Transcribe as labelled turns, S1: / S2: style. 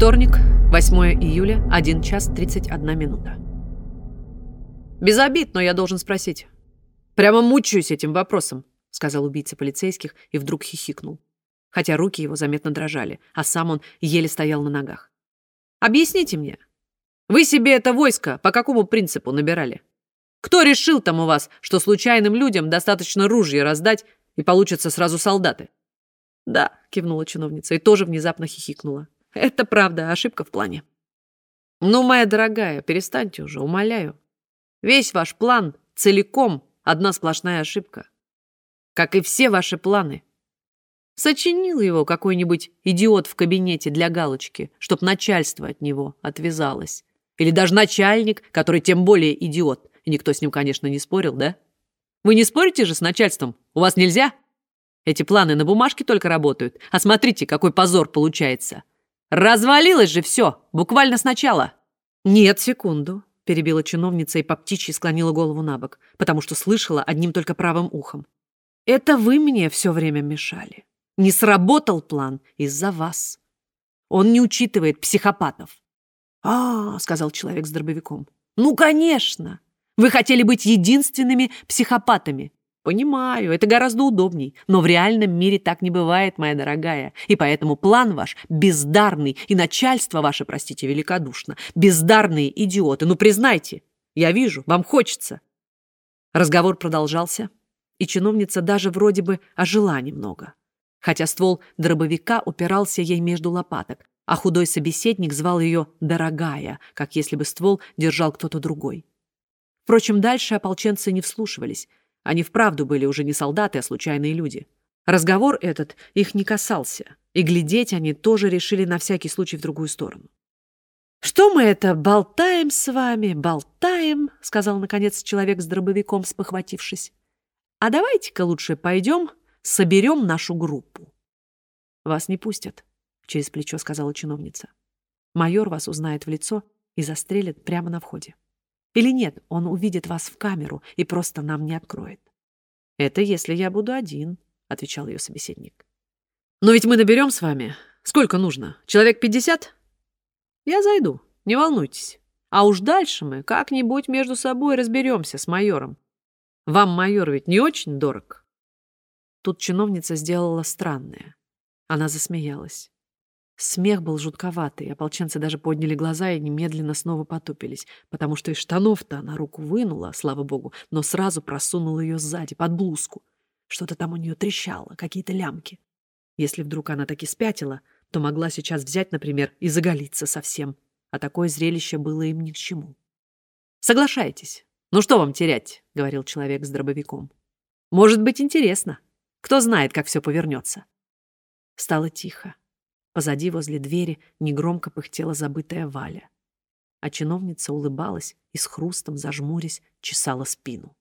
S1: Вторник, 8 июля, 1 час 31 минута. Без обид, но я должен спросить. Прямо мучаюсь этим вопросом, сказал убийца полицейских и вдруг хихикнул. Хотя руки его заметно дрожали, а сам он еле стоял на ногах. Объясните мне, вы себе это войско по какому принципу набирали? Кто решил там у вас, что случайным людям достаточно ружья раздать и получатся сразу солдаты? Да, кивнула чиновница и тоже внезапно хихикнула. Это правда, ошибка в плане. Ну, моя дорогая, перестаньте уже, умоляю. Весь ваш план целиком одна сплошная ошибка. Как и все ваши планы. Сочинил его какой-нибудь идиот в кабинете для галочки, чтоб начальство от него отвязалось. Или даже начальник, который тем более идиот. И никто с ним, конечно, не спорил, да? Вы не спорите же с начальством? У вас нельзя? Эти планы на бумажке только работают. А смотрите, какой позор получается. Развалилось же все, буквально сначала. Нет, секунду, перебила чиновница и по птичьи склонила голову на бок, потому что слышала одним только правым ухом. Это вы мне все время мешали. Не сработал план из-за вас. Он не учитывает психопатов. «А, — сказал человек с дробовиком, — ну, конечно. Вы хотели быть единственными психопатами. Понимаю, это гораздо удобней, но в реальном мире так не бывает, моя дорогая. И поэтому план ваш бездарный, и начальство ваше, простите, великодушно. Бездарные идиоты, ну признайте. Я вижу, вам хочется. Разговор продолжался, и чиновница даже вроде бы ожила немного. Хотя ствол дробовика упирался ей между лопаток, а худой собеседник звал ее «дорогая», как если бы ствол держал кто-то другой. Впрочем, дальше ополченцы не вслушивались. Они вправду были уже не солдаты, а случайные люди. Разговор этот их не касался, и глядеть они тоже решили на всякий случай в другую сторону. «Что мы это, болтаем с вами, болтаем?» — сказал, наконец, человек с дробовиком, спохватившись. «А давайте-ка лучше пойдем, соберем нашу группу». «Вас не пустят», — через плечо сказала чиновница. «Майор вас узнает в лицо и застрелит прямо на входе». Или нет, он увидит вас в камеру и просто нам не откроет. Это если я буду один, отвечал ее собеседник. Но ведь мы наберем с вами. Сколько нужно? Человек пятьдесят? Я зайду, не волнуйтесь. А уж дальше мы как-нибудь между собой разберемся с майором. Вам майор ведь не очень дорог. Тут чиновница сделала странное. Она засмеялась. Смех был жутковатый, ополченцы даже подняли глаза и немедленно снова потупились, потому что из штанов-то она руку вынула, слава богу, но сразу просунула ее сзади, под блузку. Что-то там у нее трещало, какие-то лямки. Если вдруг она таки спятила, то могла сейчас взять, например, и заголиться совсем. А такое зрелище было им ни к чему. «Соглашайтесь. Ну что вам терять?» — говорил человек с дробовиком. «Может быть, интересно. Кто знает, как все повернется». Стало тихо. Позади, возле двери, негромко пыхтела забытая Валя. А чиновница улыбалась и с хрустом, зажмурясь, чесала спину.